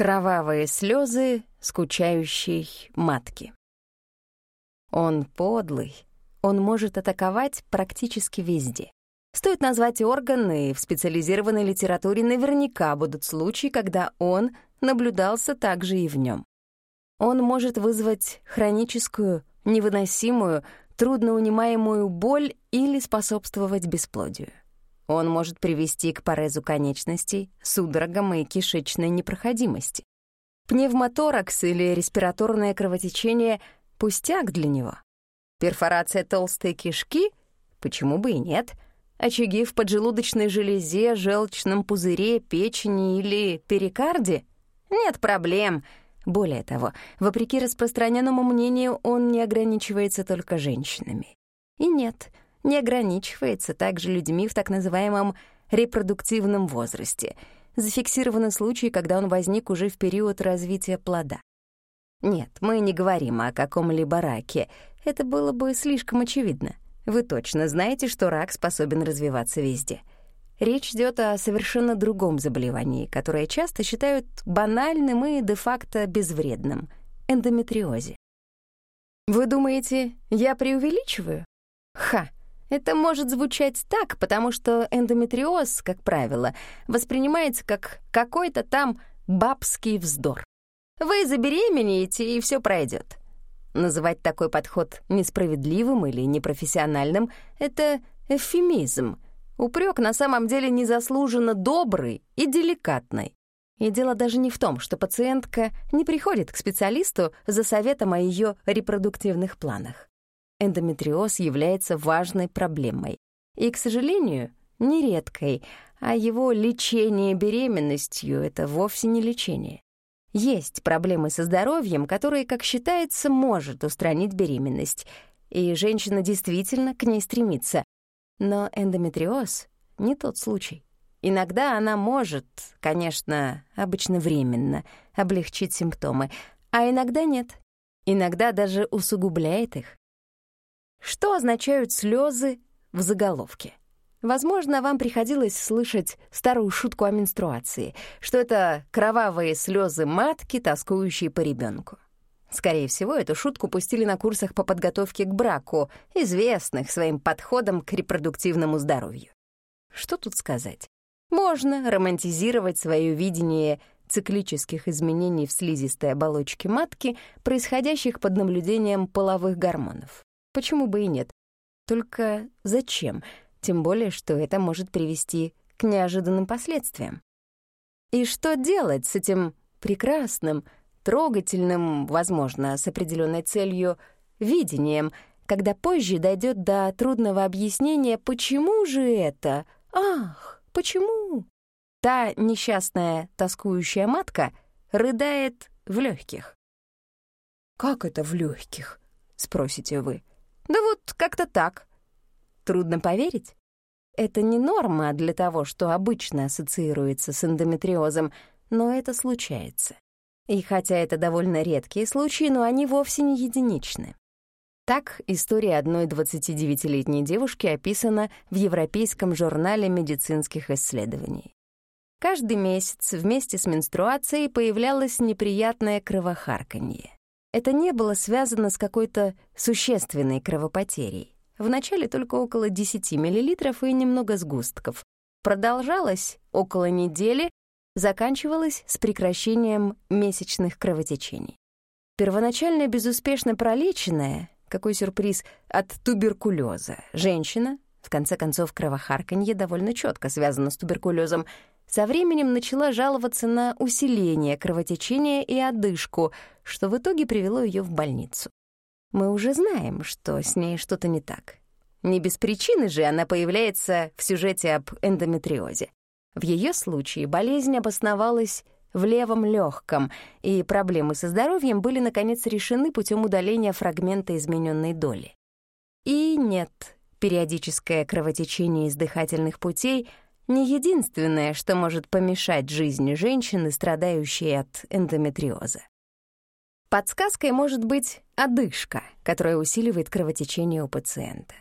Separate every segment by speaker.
Speaker 1: Кровавые слезы скучающей матки. Он подлый, он может атаковать практически везде. Стоит назвать орган, и в специализированной литературе наверняка будут случаи, когда он наблюдался также и в нем. Он может вызвать хроническую, невыносимую, трудноунимаемую боль или способствовать бесплодию. Он может привести к порезу конечностей, судорогам и кишечной непроходимости. Пневмоторакс или респираторное кровотечение — пустяк для него. Перфорация толстой кишки — почему бы и нет — очаги в поджелудочной железе, желчном пузыре, печени или перикарде? Нет проблем. Более того, вопреки распространенному мнению, он не ограничивается только женщинами. И нет, не ограничивается также людьми в так называемом репродуктивном возрасте. Зафиксированы случаи, когда он возник уже в период развития плода. Нет, мы не говорим о каком-либо раке. Это было бы слишком очевидно. Вы точно знаете, что рак способен развиваться везде. Речь идет о совершенно другом заболевании, которое часто считают банальным и де-факто безвредным — эндометриозе. Вы думаете, я преувеличиваю? Ха! Это может звучать так, потому что эндометриоз, как правило, воспринимается как какой-то там бабский вздор. Вы забеременеете, и все пройдет. Называть такой подход несправедливым или непрофессиональным — это эвфемизм. Упрек на самом деле незаслуженно добрый и деликатный. И дело даже не в том, что пациентка не приходит к специалисту за советом о ее репродуктивных планах. Эндометриоз является важной проблемой. И, к сожалению, нередкой, а его лечение беременностью — это вовсе не лечение. Есть проблемы со здоровьем, которые, как считается, может устранить беременность, и женщина действительно к ней стремится. Но эндометриоз — не тот случай. Иногда она может, конечно, обычно временно, облегчить симптомы, а иногда нет. Иногда даже усугубляет их. Что означают слезы в заголовке? Возможно, вам приходилось слышать старую шутку о менструации, что это кровавые слезы матки, тоскующие по ребенку. Скорее всего, эту шутку пустили на курсах по подготовке к браку, известных своим подходом к репродуктивному здоровью. Что тут сказать? Можно романтизировать свое видение циклических изменений в слизистой оболочке матки, происходящих под наблюдением половых гормонов. Почему бы и нет? Только зачем? тем более, что это может привести к неожиданным последствиям. И что делать с этим прекрасным, трогательным, возможно, с определенной целью, видением, когда позже дойдет до трудного объяснения, почему же это? Ах, почему? Та несчастная, тоскующая матка рыдает в легких. «Как это в легких? спросите вы. «Да вот как-то так», Трудно поверить? Это не норма для того, что обычно ассоциируется с эндометриозом, но это случается. И хотя это довольно редкие случаи, но они вовсе не единичны. Так, история одной 29-летней девушки описана в Европейском журнале медицинских исследований. Каждый месяц вместе с менструацией появлялось неприятное кровохарканье. Это не было связано с какой-то существенной кровопотерей. Вначале только около 10 мл и немного сгустков. Продолжалось около недели, заканчивалось с прекращением месячных кровотечений. Первоначально безуспешно пролеченная, какой сюрприз, от туберкулеза, женщина, в конце концов, кровохарканье довольно четко связано с туберкулезом, со временем начала жаловаться на усиление кровотечения и одышку, что в итоге привело ее в больницу мы уже знаем, что с ней что-то не так. Не без причины же она появляется в сюжете об эндометриозе. В ее случае болезнь обосновалась в левом легком, и проблемы со здоровьем были, наконец, решены путем удаления фрагмента измененной доли. И нет, периодическое кровотечение из дыхательных путей — не единственное, что может помешать жизни женщины, страдающей от эндометриоза. Подсказкой может быть одышка, которая усиливает кровотечение у пациента.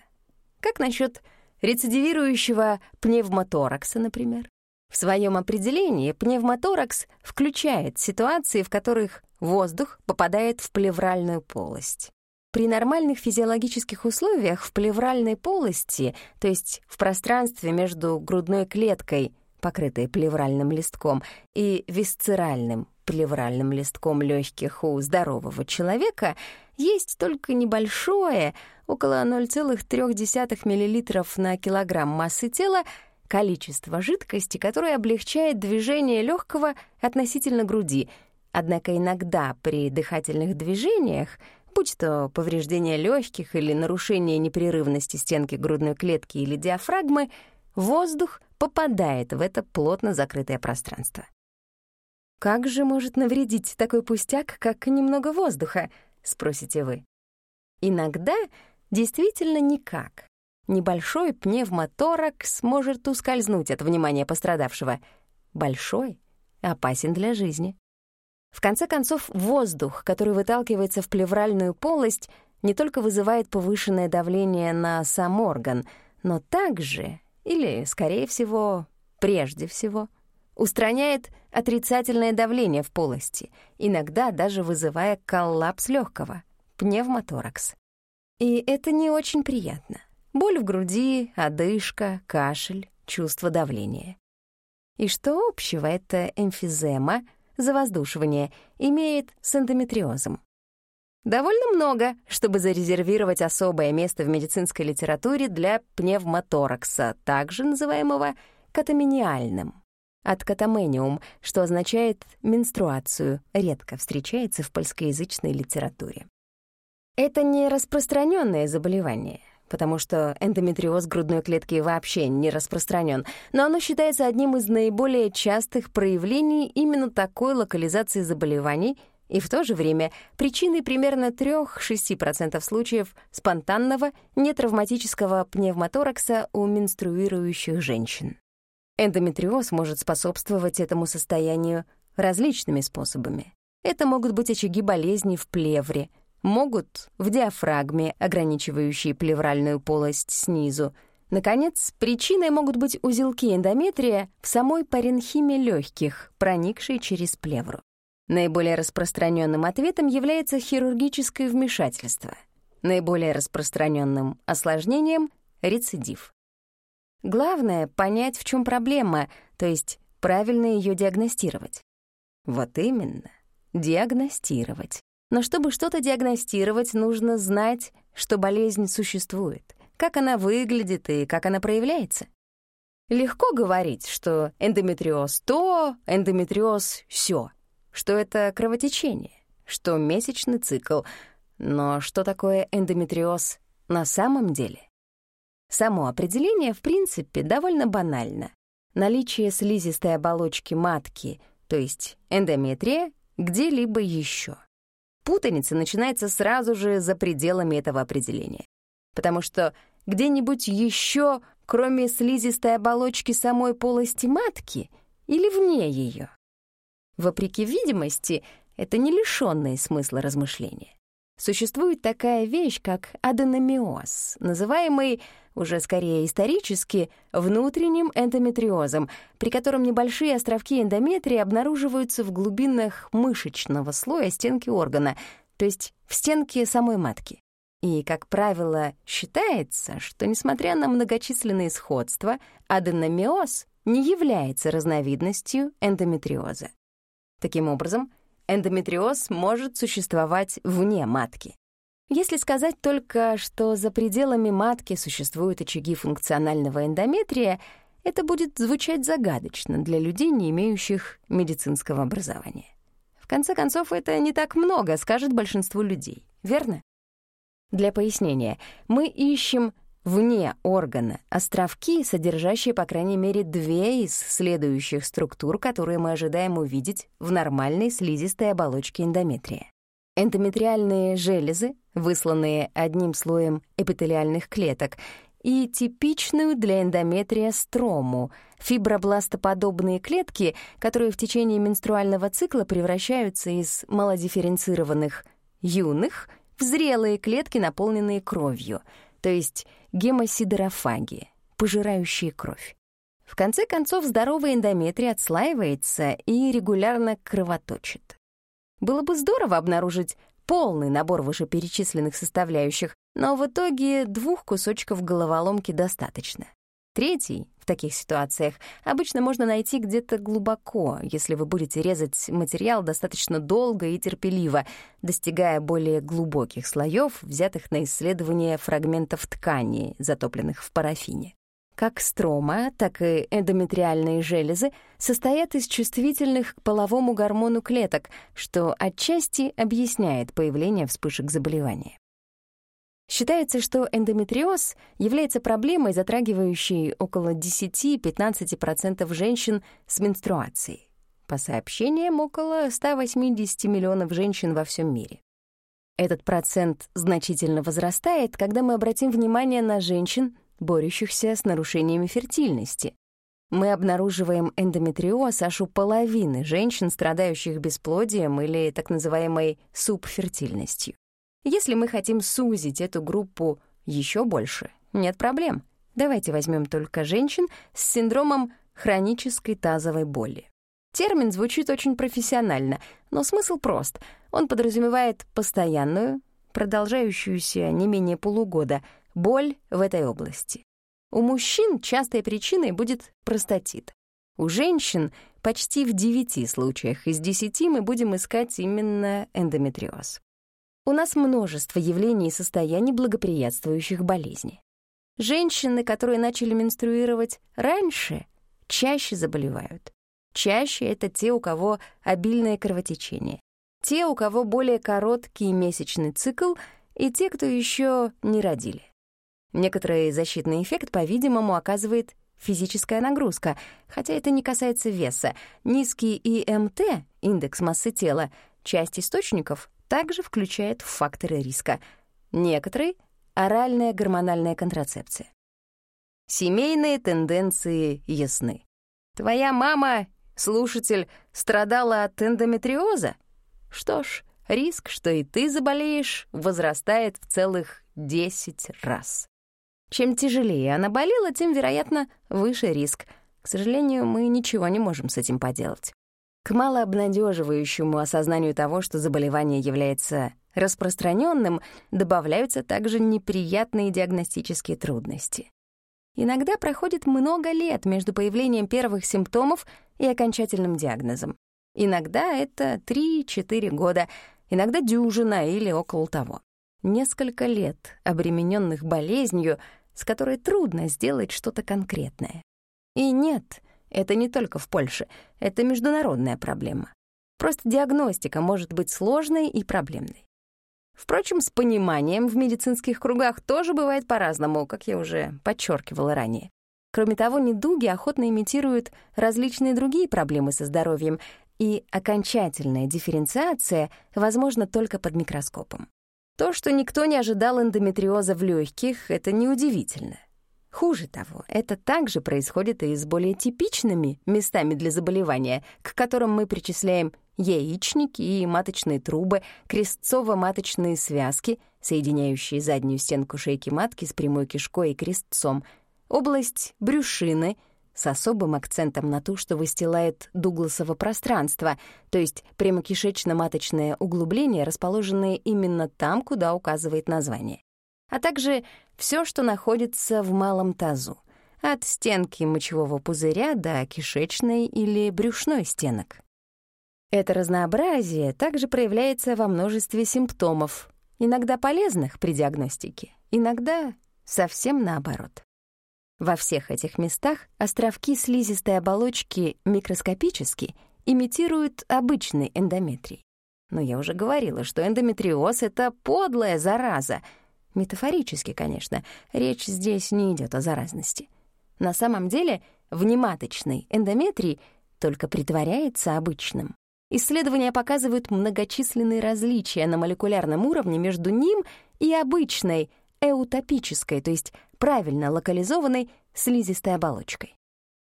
Speaker 1: Как насчет рецидивирующего пневмоторакса, например? В своем определении пневмоторакс включает ситуации, в которых воздух попадает в плевральную полость. При нормальных физиологических условиях в плевральной полости, то есть в пространстве между грудной клеткой, покрытой плевральным листком, и висцеральным плевральным листком легких у здорового человека, есть только небольшое, около 0,3 мл на килограмм массы тела, количество жидкости, которое облегчает движение легкого относительно груди. Однако иногда при дыхательных движениях будь то повреждение легких или нарушение непрерывности стенки грудной клетки или диафрагмы, воздух попадает в это плотно закрытое пространство. «Как же может навредить такой пустяк, как немного воздуха?» — спросите вы. Иногда действительно никак. Небольшой пневмоторакс может ускользнуть от внимания пострадавшего. Большой опасен для жизни. В конце концов, воздух, который выталкивается в плевральную полость, не только вызывает повышенное давление на сам орган, но также, или, скорее всего, прежде всего, устраняет отрицательное давление в полости, иногда даже вызывая коллапс легкого, пневмоторакс. И это не очень приятно. Боль в груди, одышка, кашель, чувство давления. И что общего это эмфизема — завоздушивание имеет с эндометриозом. Довольно много, чтобы зарезервировать особое место в медицинской литературе для пневмоторакса, также называемого катамениальным. От катамениум, что означает менструацию, редко встречается в польскоязычной литературе. Это не распространенное заболевание потому что эндометриоз грудной клетки вообще не распространен, но оно считается одним из наиболее частых проявлений именно такой локализации заболеваний и в то же время причиной примерно 3-6% случаев спонтанного нетравматического пневмоторакса у менструирующих женщин. Эндометриоз может способствовать этому состоянию различными способами. Это могут быть очаги болезни в плевре, могут в диафрагме, ограничивающие плевральную полость снизу. Наконец, причиной могут быть узелки эндометрия в самой паренхиме легких, проникшей через плевру. Наиболее распространенным ответом является хирургическое вмешательство. Наиболее распространенным осложнением — рецидив. Главное — понять, в чем проблема, то есть правильно ее диагностировать. Вот именно, диагностировать. Но чтобы что-то диагностировать, нужно знать, что болезнь существует, как она выглядит и как она проявляется. Легко говорить, что эндометриоз то, эндометриоз сё, что это кровотечение, что месячный цикл. Но что такое эндометриоз на самом деле? Само определение, в принципе, довольно банально. Наличие слизистой оболочки матки, то есть эндометрия, где-либо еще путаница начинается сразу же за пределами этого определения. Потому что где-нибудь еще, кроме слизистой оболочки самой полости матки или вне ее. Вопреки видимости, это не лишённые смысла размышления. Существует такая вещь, как аденомиоз, называемый уже скорее исторически, внутренним эндометриозом, при котором небольшие островки эндометрия обнаруживаются в глубинах мышечного слоя стенки органа, то есть в стенке самой матки. И, как правило, считается, что, несмотря на многочисленные сходства, аденомиоз не является разновидностью эндометриоза. Таким образом, эндометриоз может существовать вне матки. Если сказать только, что за пределами матки существуют очаги функционального эндометрия, это будет звучать загадочно для людей, не имеющих медицинского образования. В конце концов, это не так много, скажет большинство людей, верно? Для пояснения, мы ищем вне органа островки, содержащие, по крайней мере, две из следующих структур, которые мы ожидаем увидеть в нормальной слизистой оболочке эндометрия. Эндометриальные железы, высланные одним слоем эпителиальных клеток, и типичную для эндометрия строму — фибробластоподобные клетки, которые в течение менструального цикла превращаются из малодифференцированных юных в зрелые клетки, наполненные кровью, то есть гемосидерофаги, пожирающие кровь. В конце концов, здоровый эндометрий отслаивается и регулярно кровоточит. Было бы здорово обнаружить полный набор вышеперечисленных составляющих, но в итоге двух кусочков головоломки достаточно. Третий в таких ситуациях обычно можно найти где-то глубоко, если вы будете резать материал достаточно долго и терпеливо, достигая более глубоких слоев, взятых на исследование фрагментов ткани, затопленных в парафине. Как строма, так и эндометриальные железы состоят из чувствительных к половому гормону клеток, что отчасти объясняет появление вспышек заболевания. Считается, что эндометриоз является проблемой, затрагивающей около 10-15% женщин с менструацией. По сообщениям, около 180 миллионов женщин во всем мире. Этот процент значительно возрастает, когда мы обратим внимание на женщин, борющихся с нарушениями фертильности. Мы обнаруживаем эндометриоз аж у половины женщин, страдающих бесплодием или так называемой субфертильностью. Если мы хотим сузить эту группу еще больше, нет проблем. Давайте возьмем только женщин с синдромом хронической тазовой боли. Термин звучит очень профессионально, но смысл прост. Он подразумевает постоянную, продолжающуюся не менее полугода, боль в этой области. У мужчин частой причиной будет простатит. У женщин почти в 9 случаях из 10 мы будем искать именно эндометриоз. У нас множество явлений и состояний, благоприятствующих болезни. Женщины, которые начали менструировать раньше, чаще заболевают. Чаще это те, у кого обильное кровотечение. Те, у кого более короткий месячный цикл, и те, кто еще не родили. Некоторый защитный эффект, по-видимому, оказывает физическая нагрузка, хотя это не касается веса. Низкий ИМТ, индекс массы тела, часть источников также включает факторы риска. Некоторые — оральная гормональная контрацепция. Семейные тенденции ясны. Твоя мама, слушатель, страдала от эндометриоза? Что ж, риск, что и ты заболеешь, возрастает в целых 10 раз. Чем тяжелее она болела, тем, вероятно, выше риск. К сожалению, мы ничего не можем с этим поделать. К малообнадеживающему осознанию того, что заболевание является распространенным, добавляются также неприятные диагностические трудности. Иногда проходит много лет между появлением первых симптомов и окончательным диагнозом. Иногда это 3-4 года, иногда дюжина или около того. Несколько лет, обремененных болезнью, с которой трудно сделать что-то конкретное. И нет, это не только в Польше, это международная проблема. Просто диагностика может быть сложной и проблемной. Впрочем, с пониманием в медицинских кругах тоже бывает по-разному, как я уже подчеркивала ранее. Кроме того, недуги охотно имитируют различные другие проблемы со здоровьем, и окончательная дифференциация возможна только под микроскопом. То, что никто не ожидал эндометриоза в легких, это неудивительно. Хуже того, это также происходит и с более типичными местами для заболевания, к которым мы причисляем яичники и маточные трубы, крестцово-маточные связки, соединяющие заднюю стенку шейки матки с прямой кишкой и крестцом, область брюшины — с особым акцентом на ту, что выстилает дугласово пространство, то есть прямокишечно-маточное углубление, расположенное именно там, куда указывает название а также все, что находится в малом тазу, от стенки мочевого пузыря до кишечной или брюшной стенок. Это разнообразие также проявляется во множестве симптомов, иногда полезных при диагностике, иногда совсем наоборот. Во всех этих местах островки слизистой оболочки микроскопически имитируют обычный эндометрий. Но я уже говорила, что эндометриоз — это подлая зараза — Метафорически, конечно, речь здесь не идет о заразности. На самом деле внематочный эндометрий только притворяется обычным. Исследования показывают многочисленные различия на молекулярном уровне между ним и обычной эутопической, то есть правильно локализованной слизистой оболочкой.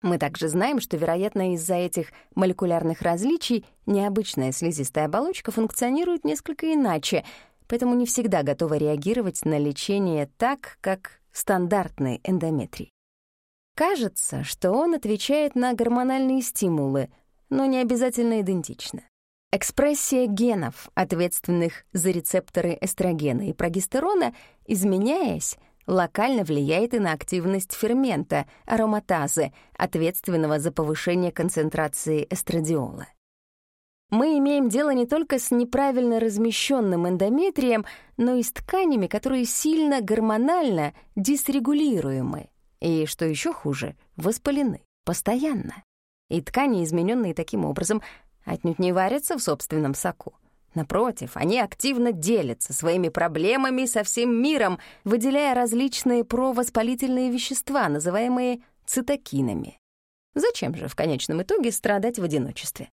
Speaker 1: Мы также знаем, что, вероятно, из-за этих молекулярных различий необычная слизистая оболочка функционирует несколько иначе — поэтому не всегда готова реагировать на лечение так, как стандартный эндометрий. Кажется, что он отвечает на гормональные стимулы, но не обязательно идентично. Экспрессия генов, ответственных за рецепторы эстрогена и прогестерона, изменяясь, локально влияет и на активность фермента, ароматазы, ответственного за повышение концентрации эстрадиола. Мы имеем дело не только с неправильно размещенным эндометрием, но и с тканями, которые сильно гормонально дисрегулируемы и, что еще хуже, воспалены постоянно. И ткани, измененные таким образом, отнюдь не варятся в собственном соку. Напротив, они активно делятся своими проблемами со всем миром, выделяя различные провоспалительные вещества, называемые цитокинами. Зачем же в конечном итоге страдать в одиночестве?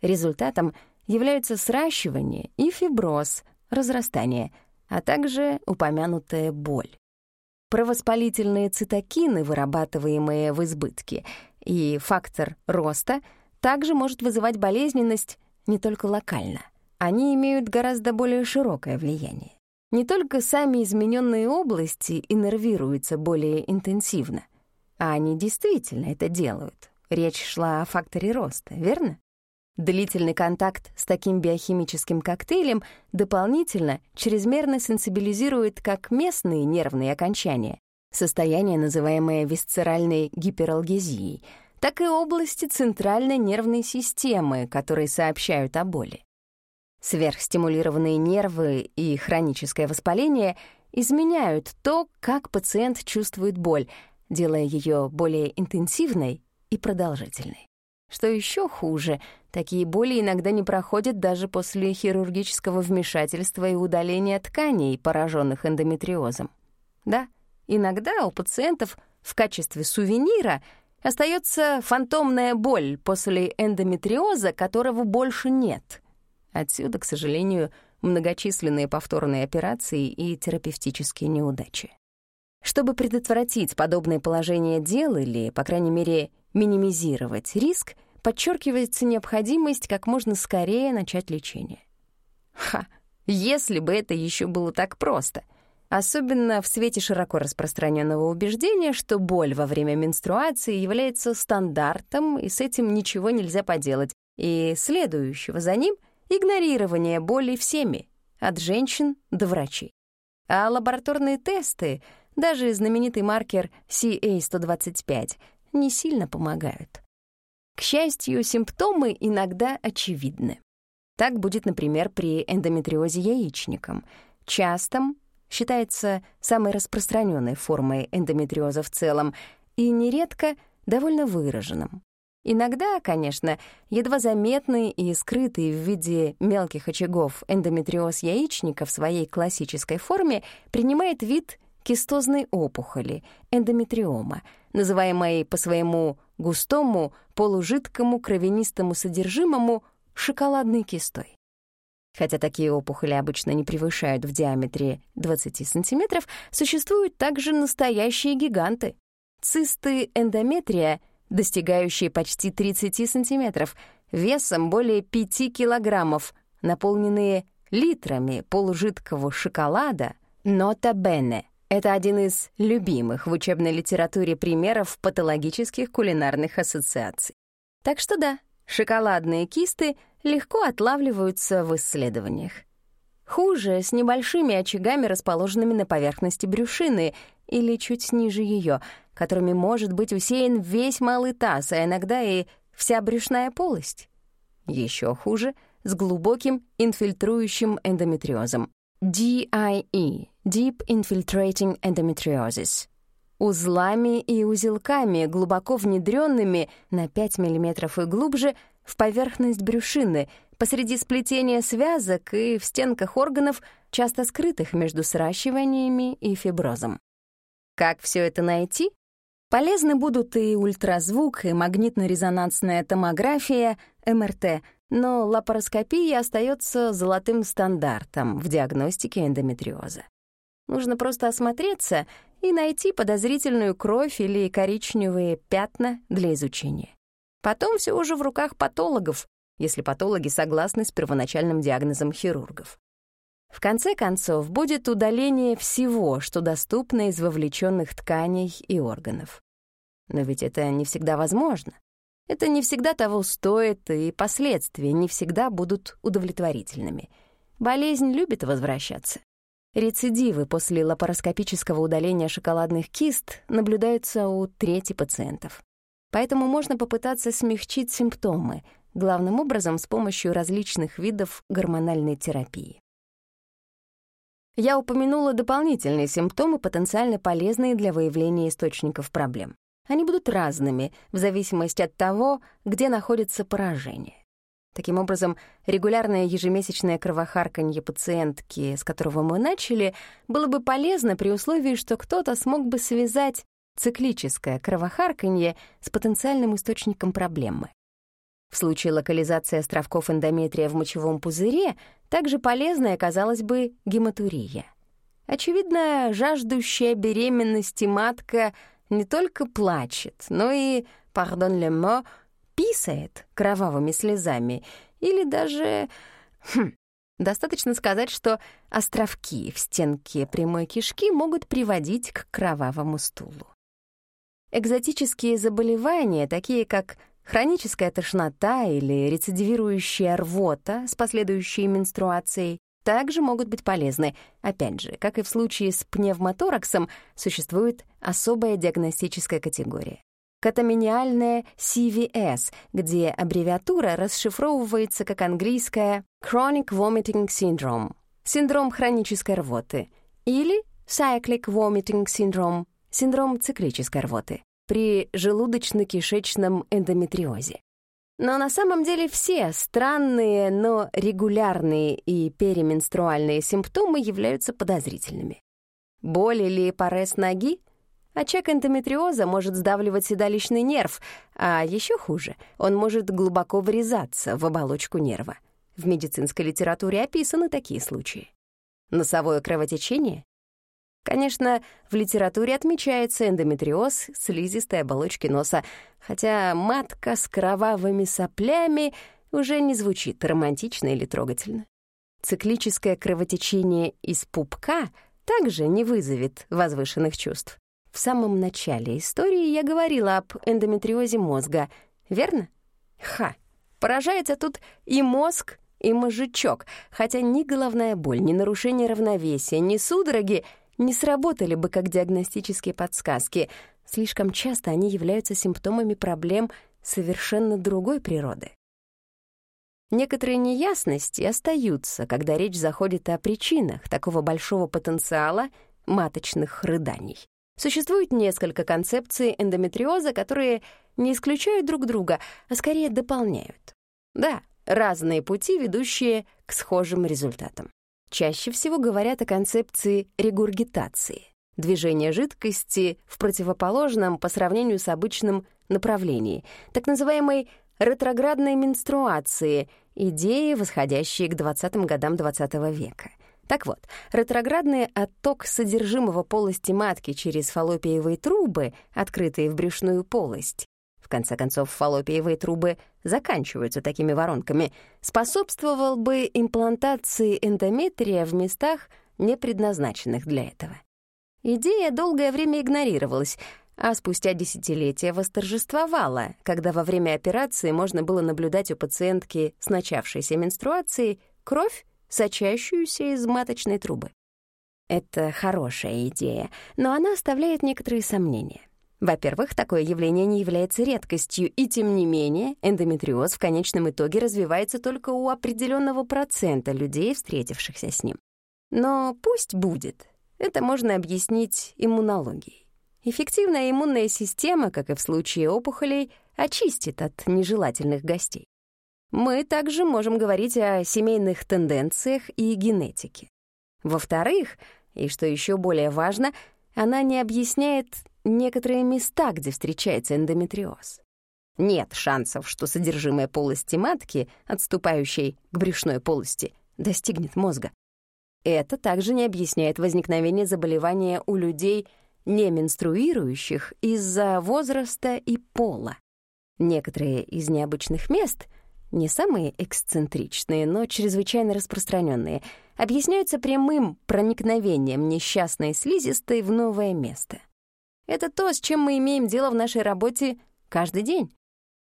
Speaker 1: Результатом являются сращивание и фиброз, разрастание, а также упомянутая боль. Провоспалительные цитокины, вырабатываемые в избытке, и фактор роста — также может вызывать болезненность не только локально. Они имеют гораздо более широкое влияние. Не только сами измененные области иннервируются более интенсивно, а они действительно это делают. Речь шла о факторе роста, верно? Длительный контакт с таким биохимическим коктейлем дополнительно чрезмерно сенсибилизирует как местные нервные окончания, состояние, называемое висцеральной гипералгезией — так и области центральной нервной системы, которые сообщают о боли. Сверхстимулированные нервы и хроническое воспаление изменяют то, как пациент чувствует боль, делая ее более интенсивной и продолжительной. Что еще хуже, такие боли иногда не проходят даже после хирургического вмешательства и удаления тканей, пораженных эндометриозом. Да, иногда у пациентов в качестве сувенира — Остается фантомная боль после эндометриоза, которого больше нет. Отсюда, к сожалению, многочисленные повторные операции и терапевтические неудачи. Чтобы предотвратить подобное положение дел или, по крайней мере, минимизировать риск, подчеркивается необходимость как можно скорее начать лечение. Ха, если бы это еще было так просто — особенно в свете широко распространенного убеждения, что боль во время менструации является стандартом, и с этим ничего нельзя поделать, и следующего за ним — игнорирование боли всеми, от женщин до врачей. А лабораторные тесты, даже знаменитый маркер CA-125, не сильно помогают. К счастью, симптомы иногда очевидны. Так будет, например, при эндометриозе яичником, частом считается самой распространенной формой эндометриоза в целом и нередко довольно выраженным. Иногда, конечно, едва заметный и скрытый в виде мелких очагов эндометриоз яичника в своей классической форме принимает вид кистозной опухоли, эндометриома, называемой по своему густому, полужидкому кровянистому содержимому шоколадной кистой. Хотя такие опухоли обычно не превышают в диаметре 20 сантиметров, существуют также настоящие гиганты. Цисты эндометрия, достигающие почти 30 сантиметров, весом более 5 килограммов, наполненные литрами полужидкого шоколада, нота бене. Это один из любимых в учебной литературе примеров патологических кулинарных ассоциаций. Так что да, шоколадные кисты — легко отлавливаются в исследованиях. Хуже с небольшими очагами, расположенными на поверхности брюшины или чуть ниже ее, которыми может быть усеян весь малый таз, а иногда и вся брюшная полость. Еще хуже с глубоким инфильтрующим эндометриозом. DIE — Deep Infiltrating Endometriosis — узлами и узелками, глубоко внедренными на 5 мм и глубже — в поверхность брюшины, посреди сплетения связок и в стенках органов, часто скрытых между сращиваниями и фиброзом. Как все это найти? Полезны будут и ультразвук, и магнитно-резонансная томография, МРТ, но лапароскопия остается золотым стандартом в диагностике эндометриоза. Нужно просто осмотреться и найти подозрительную кровь или коричневые пятна для изучения. Потом все уже в руках патологов, если патологи согласны с первоначальным диагнозом хирургов. В конце концов, будет удаление всего, что доступно из вовлеченных тканей и органов. Но ведь это не всегда возможно. Это не всегда того стоит, и последствия не всегда будут удовлетворительными. Болезнь любит возвращаться. Рецидивы после лапароскопического удаления шоколадных кист наблюдаются у трети пациентов. Поэтому можно попытаться смягчить симптомы, главным образом с помощью различных видов гормональной терапии. Я упомянула дополнительные симптомы, потенциально полезные для выявления источников проблем. Они будут разными в зависимости от того, где находится поражение. Таким образом, регулярное ежемесячное кровохарканье пациентки, с которого мы начали, было бы полезно при условии, что кто-то смог бы связать циклическое кровохарканье с потенциальным источником проблемы. В случае локализации островков эндометрия в мочевом пузыре также полезной оказалась бы гематурия. Очевидно, жаждущая беременности матка не только плачет, но и, пардон le mot, писает кровавыми слезами или даже... Хм, достаточно сказать, что островки в стенке прямой кишки могут приводить к кровавому стулу. Экзотические заболевания, такие как хроническая тошнота или рецидивирующая рвота с последующей менструацией, также могут быть полезны. Опять же, как и в случае с пневмотораксом, существует особая диагностическая категория катамениальное CVS, где аббревиатура расшифровывается как английская Chronic Vomiting Syndrome — синдром хронической рвоты, или Cyclic Vomiting Syndrome — синдром циклической рвоты при желудочно-кишечном эндометриозе. Но на самом деле все странные, но регулярные и переменструальные симптомы являются подозрительными. Боль или парез ноги — Очаг эндометриоза может сдавливать седалищный нерв, а еще хуже, он может глубоко врезаться в оболочку нерва. В медицинской литературе описаны такие случаи. Носовое кровотечение? Конечно, в литературе отмечается эндометриоз слизистой оболочки носа, хотя матка с кровавыми соплями уже не звучит романтично или трогательно. Циклическое кровотечение из пупка также не вызовет возвышенных чувств. В самом начале истории я говорила об эндометриозе мозга, верно? Ха! Поражается тут и мозг, и мозжечок, хотя ни головная боль, ни нарушение равновесия, ни судороги не сработали бы как диагностические подсказки. Слишком часто они являются симптомами проблем совершенно другой природы. Некоторые неясности остаются, когда речь заходит о причинах такого большого потенциала маточных рыданий. Существует несколько концепций эндометриоза, которые не исключают друг друга, а скорее дополняют. Да, разные пути, ведущие к схожим результатам. Чаще всего говорят о концепции регургитации — движения жидкости в противоположном по сравнению с обычным направлении, так называемой ретроградной менструации, идеи, восходящие к 20-м годам XX -го века — так вот, ретроградный отток содержимого полости матки через фаллопиевые трубы, открытые в брюшную полость, в конце концов, фаллопиевые трубы заканчиваются такими воронками, способствовал бы имплантации эндометрия в местах, не предназначенных для этого. Идея долгое время игнорировалась, а спустя десятилетия восторжествовала, когда во время операции можно было наблюдать у пациентки с начавшейся менструацией кровь, сочащуюся из маточной трубы. Это хорошая идея, но она оставляет некоторые сомнения. Во-первых, такое явление не является редкостью, и тем не менее эндометриоз в конечном итоге развивается только у определенного процента людей, встретившихся с ним. Но пусть будет. Это можно объяснить иммунологией. Эффективная иммунная система, как и в случае опухолей, очистит от нежелательных гостей. Мы также можем говорить о семейных тенденциях и генетике. Во-вторых, и что еще более важно, она не объясняет некоторые места, где встречается эндометриоз. Нет шансов, что содержимое полости матки, отступающей к брюшной полости, достигнет мозга. Это также не объясняет возникновение заболевания у людей, не менструирующих из-за возраста и пола. Некоторые из необычных мест — не самые эксцентричные, но чрезвычайно распространенные, объясняются прямым проникновением несчастной слизистой в новое место. Это то, с чем мы имеем дело в нашей работе каждый день.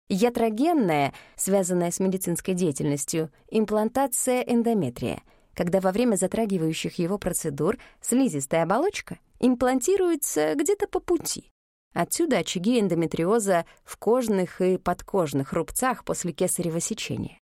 Speaker 1: Ятрогенная, связанная с медицинской деятельностью, имплантация эндометрия, когда во время затрагивающих его процедур слизистая оболочка имплантируется где-то по пути. Отсюда очаги эндометриоза в кожных и подкожных рубцах после кесарево сечения.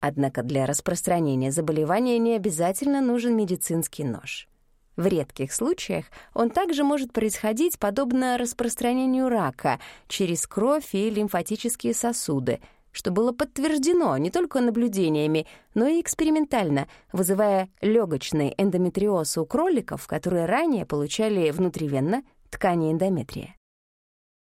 Speaker 1: Однако для распространения заболевания не обязательно нужен медицинский нож. В редких случаях он также может происходить подобно распространению рака через кровь и лимфатические сосуды, что было подтверждено не только наблюдениями, но и экспериментально, вызывая легочный эндометриоз у кроликов, которые ранее получали внутривенно ткани эндометрия.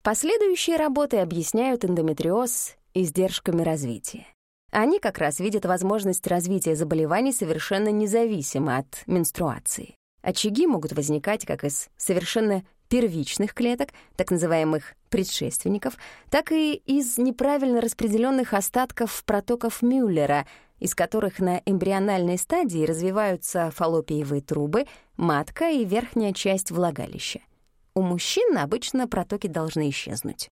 Speaker 1: Последующие работы объясняют эндометриоз издержками развития. Они как раз видят возможность развития заболеваний совершенно независимо от менструации. Очаги могут возникать как из совершенно первичных клеток, так называемых предшественников, так и из неправильно распределенных остатков протоков Мюллера, из которых на эмбриональной стадии развиваются фаллопиевые трубы, матка и верхняя часть влагалища. У мужчин обычно протоки должны исчезнуть.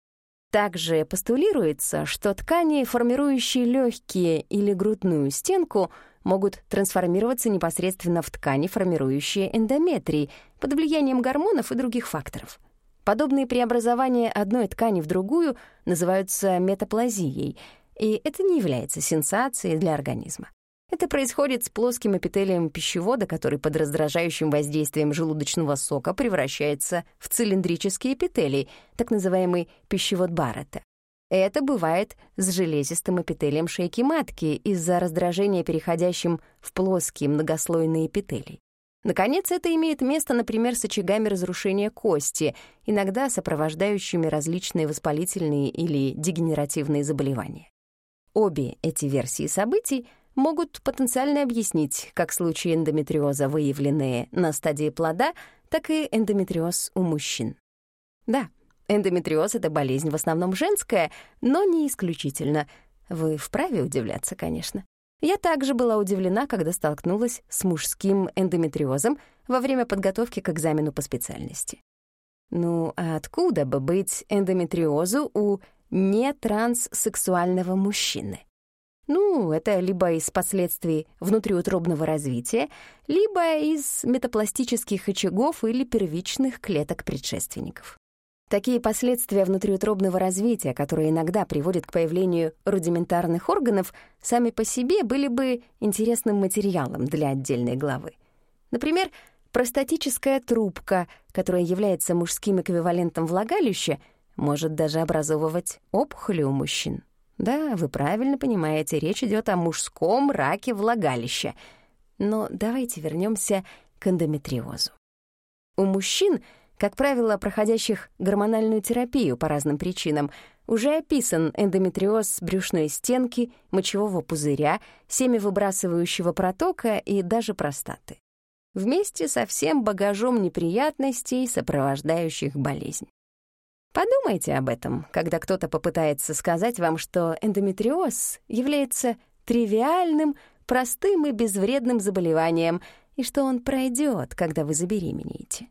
Speaker 1: Также постулируется, что ткани, формирующие легкие или грудную стенку, могут трансформироваться непосредственно в ткани, формирующие эндометрий, под влиянием гормонов и других факторов. Подобные преобразования одной ткани в другую называются метаплазией, и это не является сенсацией для организма. Это происходит с плоским эпителием пищевода, который под раздражающим воздействием желудочного сока превращается в цилиндрический эпителий, так называемый пищевод Барретта. Это бывает с железистым эпителием шейки матки из-за раздражения, переходящим в плоские многослойные эпителий. Наконец, это имеет место, например, с очагами разрушения кости, иногда сопровождающими различные воспалительные или дегенеративные заболевания. Обе эти версии событий могут потенциально объяснить как случаи эндометриоза, выявленные на стадии плода, так и эндометриоз у мужчин. Да, Эндометриоз — это болезнь в основном женская, но не исключительно. Вы вправе удивляться, конечно. Я также была удивлена, когда столкнулась с мужским эндометриозом во время подготовки к экзамену по специальности. Ну, а откуда бы быть эндометриозу у нетранссексуального мужчины? Ну, это либо из последствий внутриутробного развития, либо из метапластических очагов или первичных клеток предшественников. Такие последствия внутриутробного развития, которые иногда приводят к появлению рудиментарных органов, сами по себе были бы интересным материалом для отдельной главы. Например, простатическая трубка, которая является мужским эквивалентом влагалища, может даже образовывать опухоли у мужчин. Да, вы правильно понимаете, речь идет о мужском раке влагалища. Но давайте вернемся к эндометриозу. У мужчин — как правило, проходящих гормональную терапию по разным причинам, уже описан эндометриоз брюшной стенки, мочевого пузыря, семявыбрасывающего протока и даже простаты. Вместе со всем багажом неприятностей, сопровождающих болезнь. Подумайте об этом, когда кто-то попытается сказать вам, что эндометриоз является тривиальным, простым и безвредным заболеванием, и что он пройдет, когда вы забеременеете.